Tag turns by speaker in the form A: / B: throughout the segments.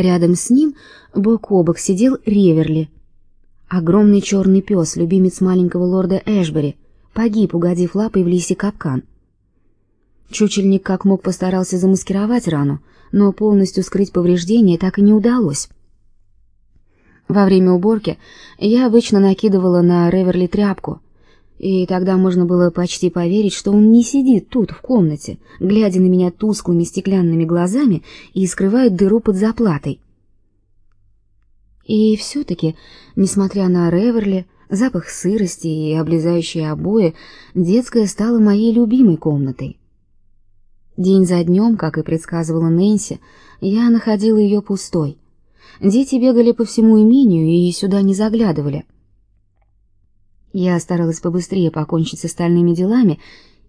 A: Рядом с ним бок о бок сидел Реверли, огромный черный пес, любимец маленького лорда Эшбери, погиб, угодив лапой в лисий капкан. Чучельник как мог постарался замаскировать рану, но полностью скрыть повреждения так и не удалось. Во время уборки я обычно накидывала на Реверли тряпку, и тогда можно было почти поверить, что он не сидит тут, в комнате, глядя на меня тусклыми стеклянными глазами и скрывает дыру под заплатой. И все-таки, несмотря на Реверли, запах сырости и облезающие обои, детская стала моей любимой комнатой. День за днем, как и предсказывала Нэнси, я находила ее пустой — Дети бегали по всему имению и сюда не заглядывали. Я старалась побыстрее покончить с остальными делами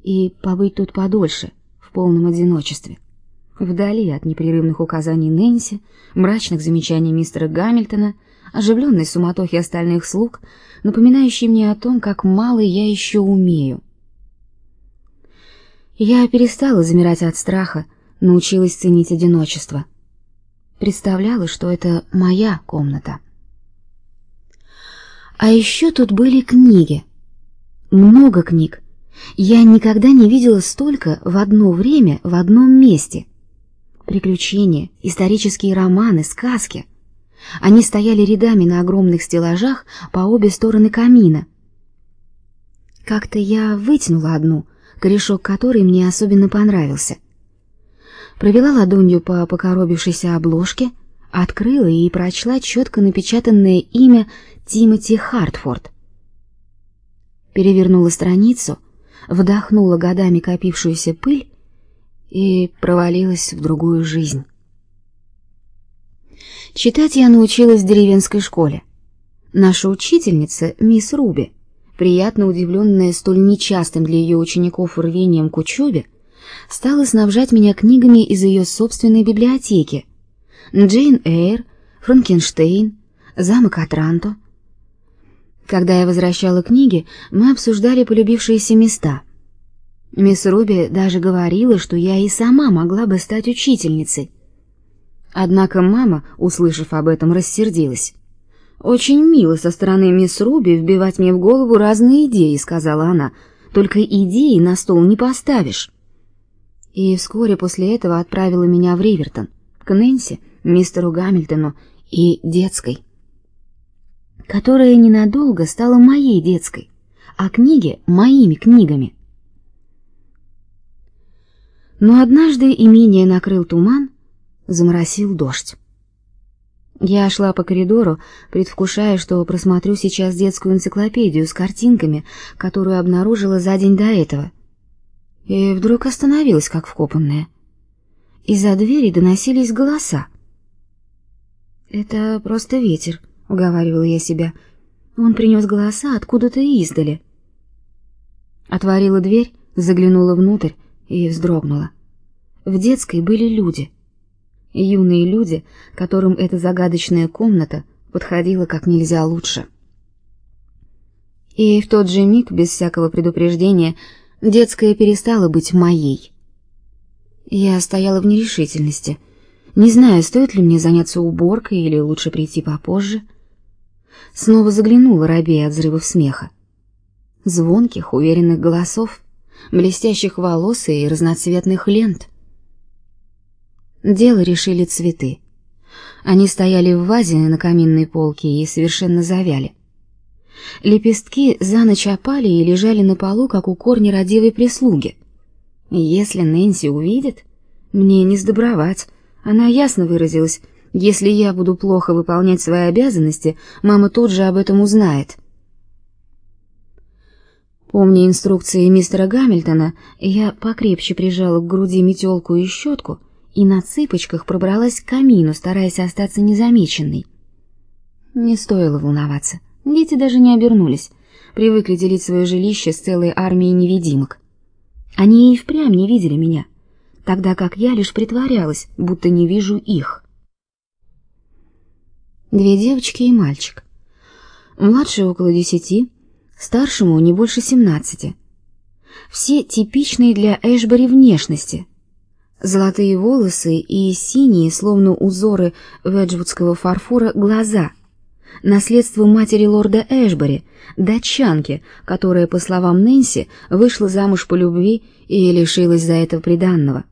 A: и побыть тут подольше, в полном одиночестве, вдали от непрерывных указаний Нэнси, мрачных замечаний мистера Гамильтона, оживленной суматохи остальных слуг, напоминающей мне о том, как мало я еще умею. Я перестала замирать от страха, научилась ценить одиночество — представляла, что это моя комната. А еще тут были книги. Много книг. Я никогда не видела столько в одно время в одном месте. Приключения, исторические романы, сказки. Они стояли рядами на огромных стеллажах по обе стороны камина. Как-то я вытянула одну, корешок которой мне особенно понравился — провела ладонью по покоробившейся обложке, открыла и прочла четко напечатанное имя Тимоти Хартфорд. Перевернула страницу, вдохнула годами копившуюся пыль и провалилась в другую жизнь. Читать я научилась в деревенской школе. Наша учительница, мисс Руби, приятно удивленная столь нечастым для ее учеников рвением к учебе, стала снабжать меня книгами из ее собственной библиотеки. Джейн Эйр, Франкенштейн, Замок Атранто. Когда я возвращала книги, мы обсуждали полюбившиеся места. Мисс Руби даже говорила, что я и сама могла бы стать учительницей. Однако мама, услышав об этом, рассердилась. «Очень мило со стороны мисс Руби вбивать мне в голову разные идеи», — сказала она. «Только идеи на стол не поставишь» и вскоре после этого отправила меня в Ривертон, к Нэнси, мистеру Гамильтону и детской, которая ненадолго стала моей детской, а книги — моими книгами. Но однажды имение накрыл туман, заморосил дождь. Я шла по коридору, предвкушая, что просмотрю сейчас детскую энциклопедию с картинками, которую обнаружила за день до этого — и вдруг остановилась, как вкопанная. Из-за двери доносились голоса. «Это просто ветер», — уговаривала я себя. «Он принес голоса откуда-то издали». Отворила дверь, заглянула внутрь и вздрогнула. В детской были люди. Юные люди, которым эта загадочная комната подходила как нельзя лучше. И в тот же миг, без всякого предупреждения, детская перестала быть моей. Я стояла в нерешительности, не зная, стоит ли мне заняться уборкой или лучше прийти попозже. Снова заглянула, робея от взрывов смеха. Звонких, уверенных голосов, блестящих волос и разноцветных лент. Дело решили цветы. Они стояли в вазе на каминной полке и совершенно завяли. Лепестки за ночь опали и лежали на полу, как у корня родивой прислуги. Если Нэнси увидит, мне не сдобровать. Она ясно выразилась: если я буду плохо выполнять свои обязанности, мама тут же об этом узнает. Помня инструкции мистера Гамильтона, я покрепче прижала к груди метелку и щетку и на цыпочках пробралась к камину, стараясь остаться незамеченной. Не стоило волноваться. Дети даже не обернулись, привыкли делить свое жилище с целой армией невидимок. Они и впрямь не видели меня, тогда как я лишь притворялась, будто не вижу их. Две девочки и мальчик. Младший около десяти, старшему не больше семнадцати. Все типичные для Эшбери внешности. Золотые волосы и синие, словно узоры веджвудского фарфора, глаза. Наследство матери лорда Эшбери, датчанки, которая, по словам Нэнси, вышла замуж по любви и лишилась за это приданного.